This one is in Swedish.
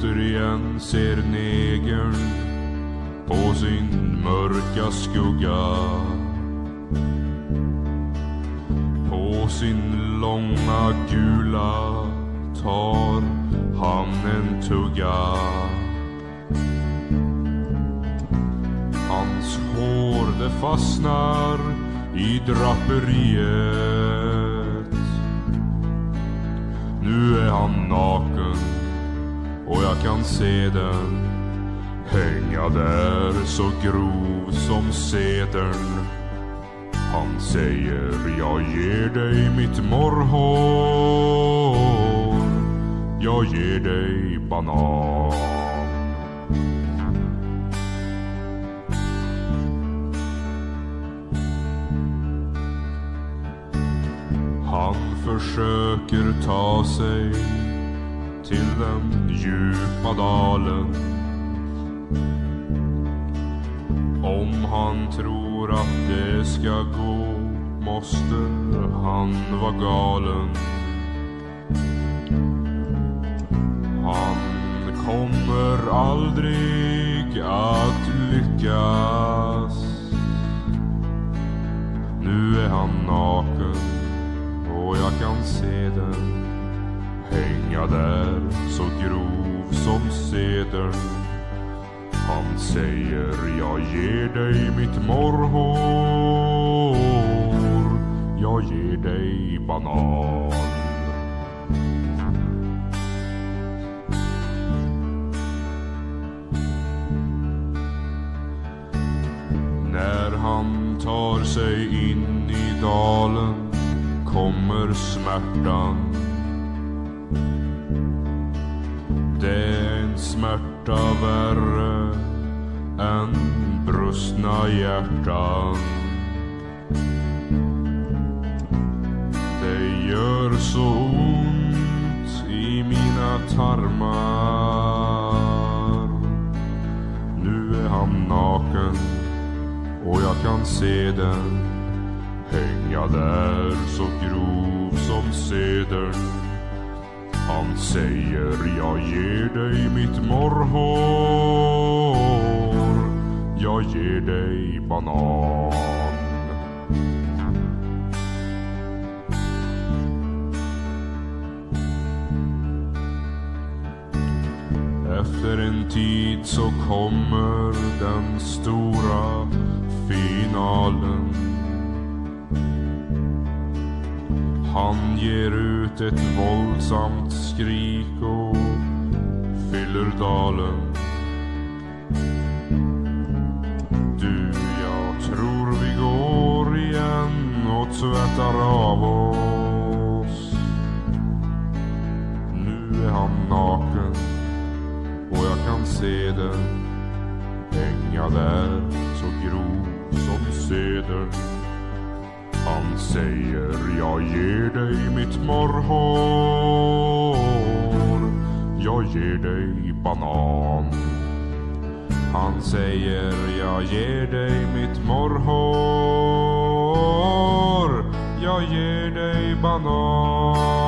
återigen ser negern på sin mörka skugga. På sin långa gula tar han en tugga. Hans hår det fastnar i draperiet. Nu är han naken och jag kan se den hänga där så grov som sedern. Han säger jag ger dig mitt morrhår. Jag ger dig banan. Han försöker ta sig till den djupa dalen. Om han tror att det ska gå måste han vara galen. Han kommer aldrig att lyckas. Nu är han naken och jag kan se den hänga där så grov som sedern. Han säger jag ger dig mitt morrhår. Jag ger dig banan. När han tar sig in i dalen kommer smärtan. Det är en smärta värre än brustna hjärtan. Det gör så ont i mina tarmar. Nu är han naken och jag kan se den hänga där så grov som sedern. Han säger jag ger dig mitt morrhår. Jag ger dig banan. Efter en tid så kommer den stora finalen. Han ger ut ett våldsamt skrik och fyller dalen. Du, jag tror vi går igen och tvättar av oss. Nu är han naken och jag kan se den hänga där så grov som sedern. Han säger jag ger dig mitt morrhår. Jag ger dig banan. Han säger jag ger dig mitt morrhår. Jag ger dig banan.